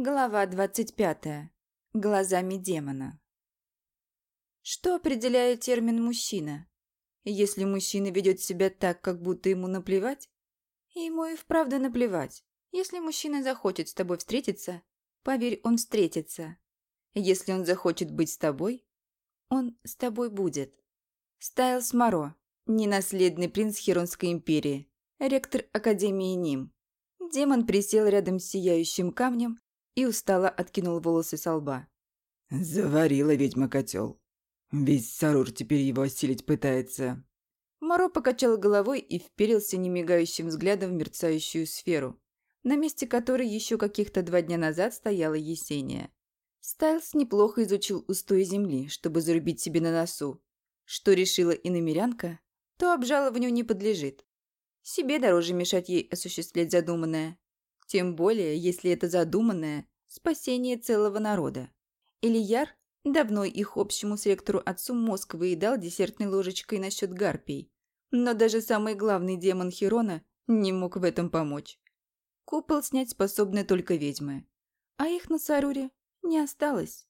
Глава 25. Глазами демона. Что определяет термин «мужчина»? Если мужчина ведет себя так, как будто ему наплевать, ему и вправду наплевать. Если мужчина захочет с тобой встретиться, поверь, он встретится. Если он захочет быть с тобой, он с тобой будет. Стайлс Моро, ненаследный принц Херонской империи, ректор Академии Ним. Демон присел рядом с сияющим камнем и устало откинул волосы со лба. «Заварила ведьма котел. Весь Сарур теперь его осилить пытается». Моро покачал головой и вперился немигающим взглядом в мерцающую сферу, на месте которой еще каких-то два дня назад стояла Есения. Стайлс неплохо изучил устои земли, чтобы зарубить себе на носу. Что решила иномерянка, то обжалованию не подлежит. Себе дороже мешать ей осуществлять задуманное. Тем более, если это задуманное – спасение целого народа. Ильяр, давно их общему сектору отцу мозг выедал десертной ложечкой насчет гарпий. Но даже самый главный демон Херона не мог в этом помочь. Купол снять способны только ведьмы. А их на Саруре не осталось.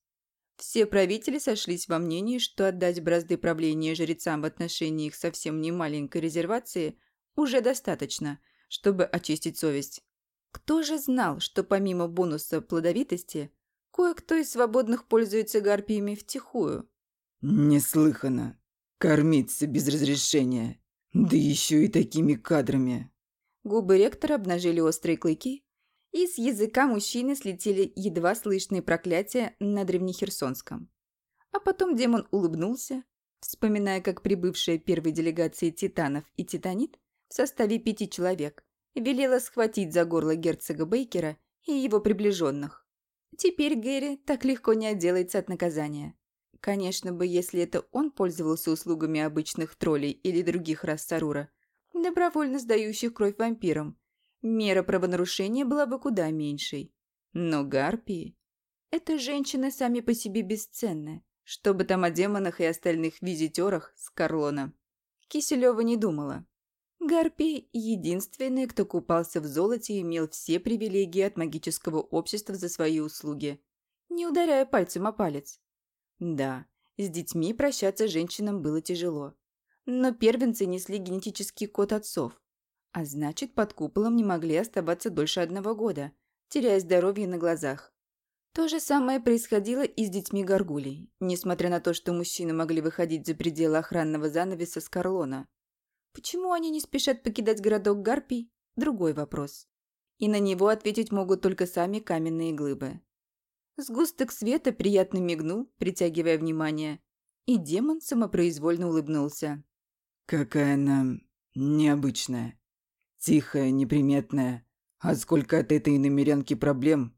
Все правители сошлись во мнении, что отдать бразды правления жрецам в отношении их совсем не маленькой резервации уже достаточно, чтобы очистить совесть. Кто же знал, что помимо бонуса плодовитости, кое-кто из свободных пользуется гарпиями втихую? Неслыханно. Кормиться без разрешения. Да еще и такими кадрами. Губы ректора обнажили острые клыки, и с языка мужчины слетели едва слышные проклятия на древнехерсонском. А потом демон улыбнулся, вспоминая, как прибывшая первой делегации титанов и титанит в составе пяти человек велела схватить за горло герцога Бейкера и его приближенных. Теперь Гэри так легко не отделается от наказания. Конечно бы, если это он пользовался услугами обычных троллей или других рас Сарура, добровольно сдающих кровь вампирам, мера правонарушения была бы куда меньшей. Но гарпии... Это женщины сами по себе бесценны, что бы там о демонах и остальных визитерах с Карлона. Киселева не думала. Гарпий – единственный, кто купался в золоте и имел все привилегии от магического общества за свои услуги, не ударяя пальцем о палец. Да, с детьми прощаться женщинам было тяжело. Но первенцы несли генетический код отцов, а значит, под куполом не могли оставаться дольше одного года, теряя здоровье на глазах. То же самое происходило и с детьми горгулей, несмотря на то, что мужчины могли выходить за пределы охранного занавеса с Карлона. Почему они не спешат покидать городок Гарпий – другой вопрос. И на него ответить могут только сами каменные глыбы. Сгусток света приятно мигнул, притягивая внимание, и демон самопроизвольно улыбнулся. «Какая она необычная, тихая, неприметная. А сколько от этой намерянки проблем,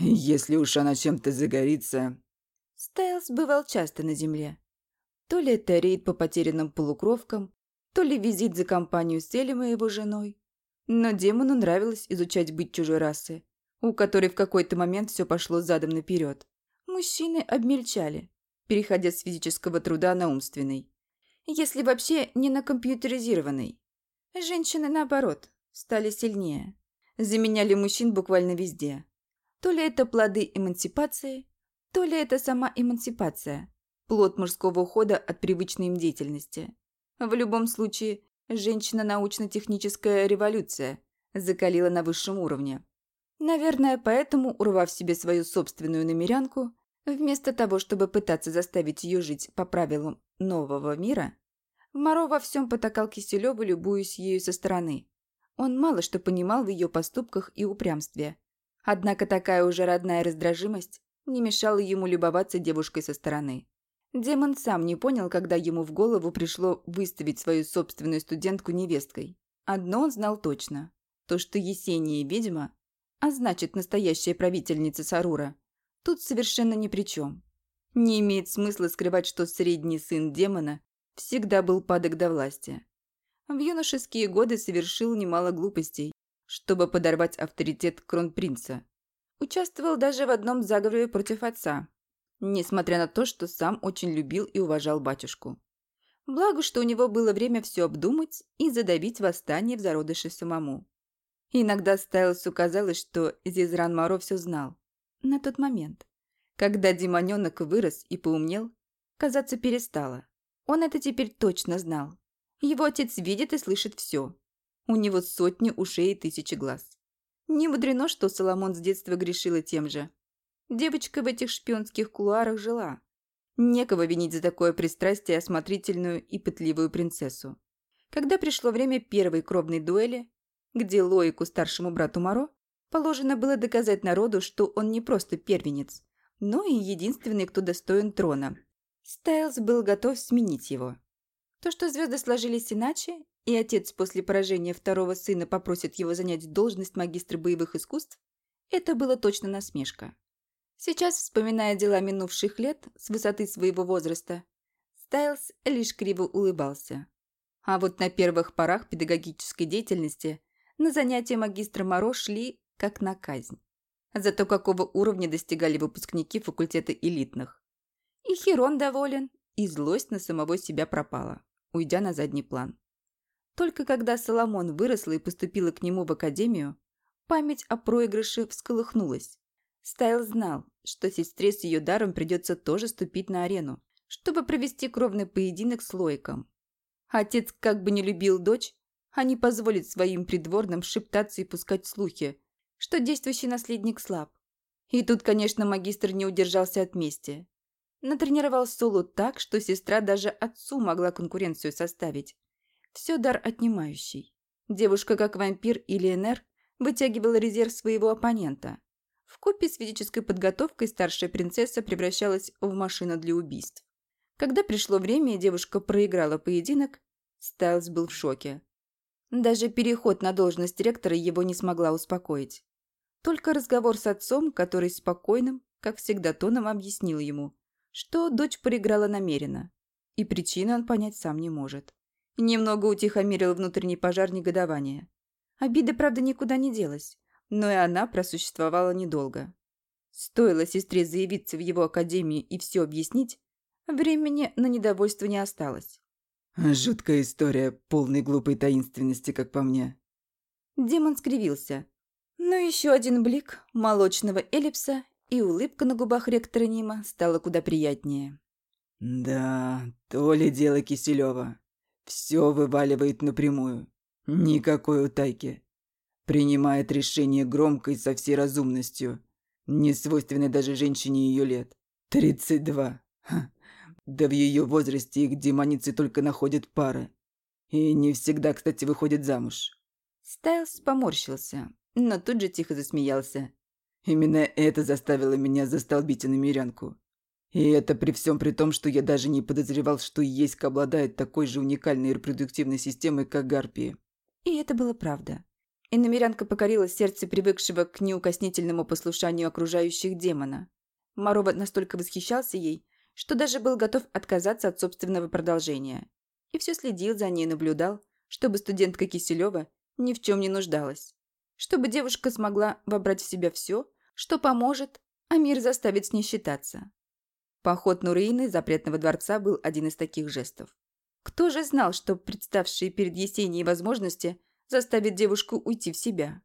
если уж она чем-то загорится...» Стайлс бывал часто на земле. То ли это рейд по потерянным полукровкам, то ли визит за компанию с Элем и его женой. Но демону нравилось изучать быть чужой расы, у которой в какой-то момент все пошло задом наперед. Мужчины обмельчали, переходя с физического труда на умственный. Если вообще не на компьютеризированный. Женщины, наоборот, стали сильнее. Заменяли мужчин буквально везде. То ли это плоды эмансипации, то ли это сама эмансипация, плод мужского ухода от привычной им деятельности. В любом случае, женщина-научно-техническая революция закалила на высшем уровне. Наверное, поэтому, урвав себе свою собственную намерянку, вместо того, чтобы пытаться заставить ее жить по правилам нового мира, Моро во всем потакал Киселеву, любуясь ею со стороны. Он мало что понимал в ее поступках и упрямстве. Однако такая уже родная раздражимость не мешала ему любоваться девушкой со стороны. Демон сам не понял, когда ему в голову пришло выставить свою собственную студентку невесткой. Одно он знал точно. То, что Есения ведьма, а значит, настоящая правительница Сарура, тут совершенно ни при чем. Не имеет смысла скрывать, что средний сын демона всегда был падок до власти. В юношеские годы совершил немало глупостей, чтобы подорвать авторитет кронпринца. Участвовал даже в одном заговоре против отца, несмотря на то, что сам очень любил и уважал батюшку. Благо, что у него было время все обдумать и задавить восстание в зародыше самому. Иногда Стайлсу казалось, что Зизран Моро все знал. на тот момент. Когда демоненок вырос и поумнел, казаться перестало. Он это теперь точно знал. Его отец видит и слышит все. У него сотни ушей и тысячи глаз. Не мудрено, что Соломон с детства грешила тем же. Девочка в этих шпионских кулуарах жила. Некого винить за такое пристрастие осмотрительную и пытливую принцессу. Когда пришло время первой кровной дуэли, где Лоику, старшему брату Моро, положено было доказать народу, что он не просто первенец, но и единственный, кто достоин трона. Стайлз был готов сменить его. То, что звезды сложились иначе, и отец после поражения второго сына попросит его занять должность магистра боевых искусств, это было точно насмешка. Сейчас, вспоминая дела минувших лет с высоты своего возраста, Стайлз лишь криво улыбался. А вот на первых порах педагогической деятельности на занятия магистра Моро шли как на казнь. Зато какого уровня достигали выпускники факультета элитных. И Херон доволен, и злость на самого себя пропала, уйдя на задний план. Только когда Соломон выросла и поступила к нему в академию, память о проигрыше всколыхнулась. Стайл знал, что сестре с ее даром придется тоже ступить на арену, чтобы провести кровный поединок с Лойком. Отец как бы не любил дочь, а не позволит своим придворным шептаться и пускать слухи, что действующий наследник слаб. И тут, конечно, магистр не удержался от мести. Натренировал Солу так, что сестра даже отцу могла конкуренцию составить. Все дар отнимающий. Девушка, как вампир или энер, вытягивала резерв своего оппонента. В купе с физической подготовкой старшая принцесса превращалась в машину для убийств. Когда пришло время и девушка проиграла поединок, Стайлз был в шоке. Даже переход на должность ректора его не смогла успокоить. Только разговор с отцом, который спокойным, как всегда, тоном объяснил ему, что дочь проиграла намеренно, и причину он понять сам не может. Немного утихомирил внутренний пожар негодования. Обида, правда, никуда не делась, но и она просуществовала недолго. Стоило сестре заявиться в его академию и все объяснить, времени на недовольство не осталось. Жуткая история, полной глупой таинственности, как по мне. Демон скривился. Но еще один блик молочного эллипса, и улыбка на губах ректора Нима стала куда приятнее. Да, то ли дело Киселева. Все вываливает напрямую. Никакой утайки. Принимает решение громко и со всей разумностью, не свойственной даже женщине ее лет. Тридцать два. Да в ее возрасте их демоницы только находят пары. И не всегда, кстати, выходят замуж. Стайлс поморщился, но тут же тихо засмеялся. Именно это заставило меня застолбить иномерянку. И это при всем при том, что я даже не подозревал, что Еська обладает такой же уникальной репродуктивной системой, как Гарпии. И это было правда. Иномерянка покорила сердце привыкшего к неукоснительному послушанию окружающих демона. Марова настолько восхищался ей, что даже был готов отказаться от собственного продолжения. И все следил за ней, наблюдал, чтобы студентка Киселева ни в чем не нуждалась. Чтобы девушка смогла вобрать в себя все, что поможет, а мир заставит с ней считаться. Поход Нурейны запретного дворца был один из таких жестов. Кто же знал, что представшие перед Есенией возможности заставят девушку уйти в себя?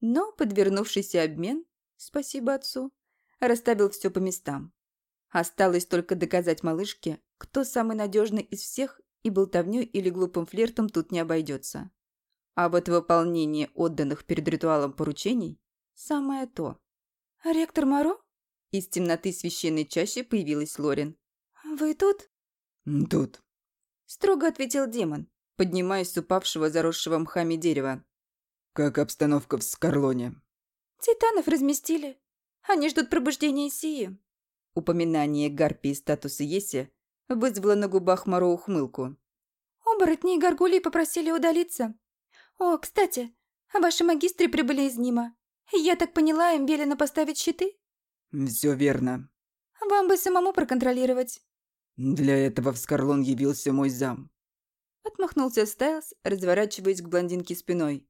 Но подвернувшийся обмен, спасибо отцу, расставил все по местам. Осталось только доказать малышке, кто самый надежный из всех, и болтовню или глупым флиртом тут не обойдется. А вот выполнение отданных перед ритуалом поручений – самое то. «Ректор Моро?» Из темноты священной чащи появилась Лорин. «Вы тут?» «Тут», – строго ответил демон, поднимаясь с упавшего заросшего мхами дерева. «Как обстановка в Скорлоне?» «Титанов разместили. Они ждут пробуждения Сии». Упоминание Гарпии статуса Еси вызвало на губах Моро ухмылку. «Оборотни и горгулии попросили удалиться. О, кстати, ваши магистры прибыли из Нима. Я так поняла, им велено поставить щиты?» «Все верно». «Вам бы самому проконтролировать». «Для этого в Скорлон явился мой зам». Отмахнулся Стайлз, разворачиваясь к блондинке спиной.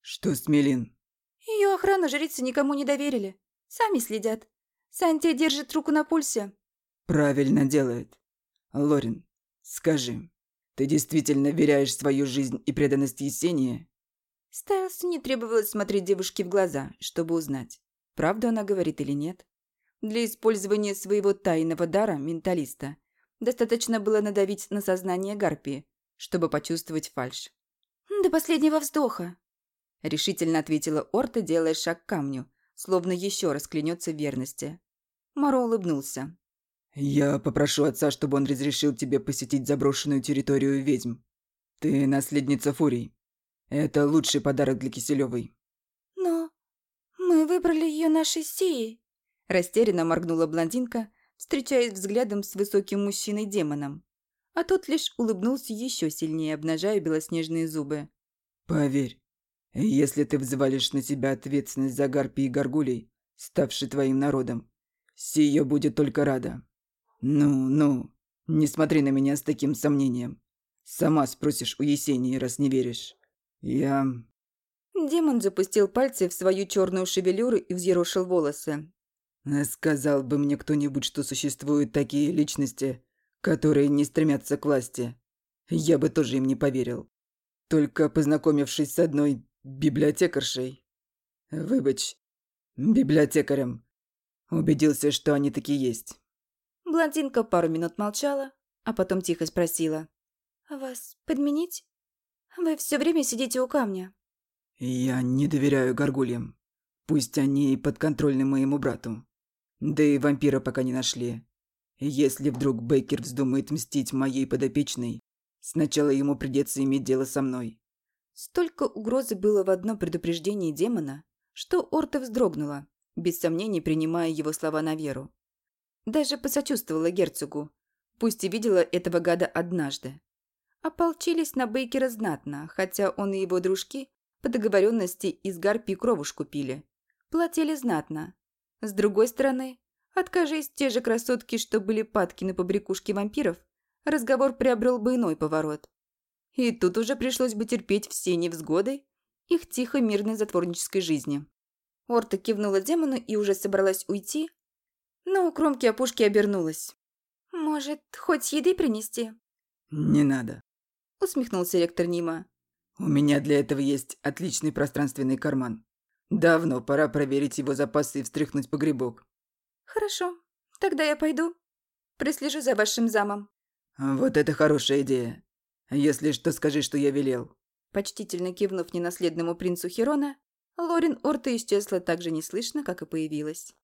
«Что с Мелин?» Ее охрану жрицы никому не доверили. Сами следят. Сантия держит руку на пульсе. «Правильно делает. Лорин, скажи, ты действительно веряешь свою жизнь и преданность Есении?» Стайлсу не требовалось смотреть девушке в глаза, чтобы узнать, правду она говорит или нет. Для использования своего тайного дара, менталиста, достаточно было надавить на сознание Гарпии, чтобы почувствовать фальшь. «До последнего вздоха», — решительно ответила Орта, делая шаг к камню, словно еще раз клянется в верности. Моро улыбнулся. «Я попрошу отца, чтобы он разрешил тебе посетить заброшенную территорию ведьм. Ты наследница Фурий. Это лучший подарок для Киселевой. «Но мы выбрали ее нашей Сией», – растерянно моргнула блондинка, встречаясь взглядом с высоким мужчиной-демоном. А тот лишь улыбнулся еще сильнее, обнажая белоснежные зубы. «Поверь, если ты взвалишь на себя ответственность за гарпий и горгулей, ставший твоим народом, Сия будет только рада. Ну, ну, не смотри на меня с таким сомнением. Сама спросишь у Есении, раз не веришь. Я Демон запустил пальцы в свою черную шевелюру и взъерошил волосы. «Сказал бы мне кто-нибудь, что существуют такие личности, которые не стремятся к власти. Я бы тоже им не поверил. Только познакомившись с одной библиотекаршей... Выбач, библиотекарем, убедился, что они такие есть». Блондинка пару минут молчала, а потом тихо спросила. «Вас подменить? Вы все время сидите у камня». «Я не доверяю горгульям. Пусть они и подконтрольны моему брату. Да и вампира пока не нашли. Если вдруг Бейкер вздумает мстить моей подопечной, сначала ему придется иметь дело со мной». Столько угрозы было в одном предупреждении демона, что Орта вздрогнула, без сомнений принимая его слова на веру. Даже посочувствовала герцогу, пусть и видела этого гада однажды. Ополчились на Бейкера знатно, хотя он и его дружки по договоренности из гарпий кровушку пили. Платили знатно. С другой стороны, откажись те же красотки, что были падки на побрякушки вампиров, разговор приобрел бы иной поворот. И тут уже пришлось бы терпеть все невзгоды их тихо мирной затворнической жизни. Орта кивнула демону и уже собралась уйти, но у кромки опушки обернулась. «Может, хоть еды принести?» «Не надо», — усмехнулся ректор Нима. У меня для этого есть отличный пространственный карман. Давно пора проверить его запасы и встряхнуть погребок. Хорошо, тогда я пойду. Прислежу за вашим замом. Вот это хорошая идея. Если что, скажи, что я велел. Почтительно кивнув ненаследному принцу Херона, Лорин Орта исчезла так же неслышно, как и появилась.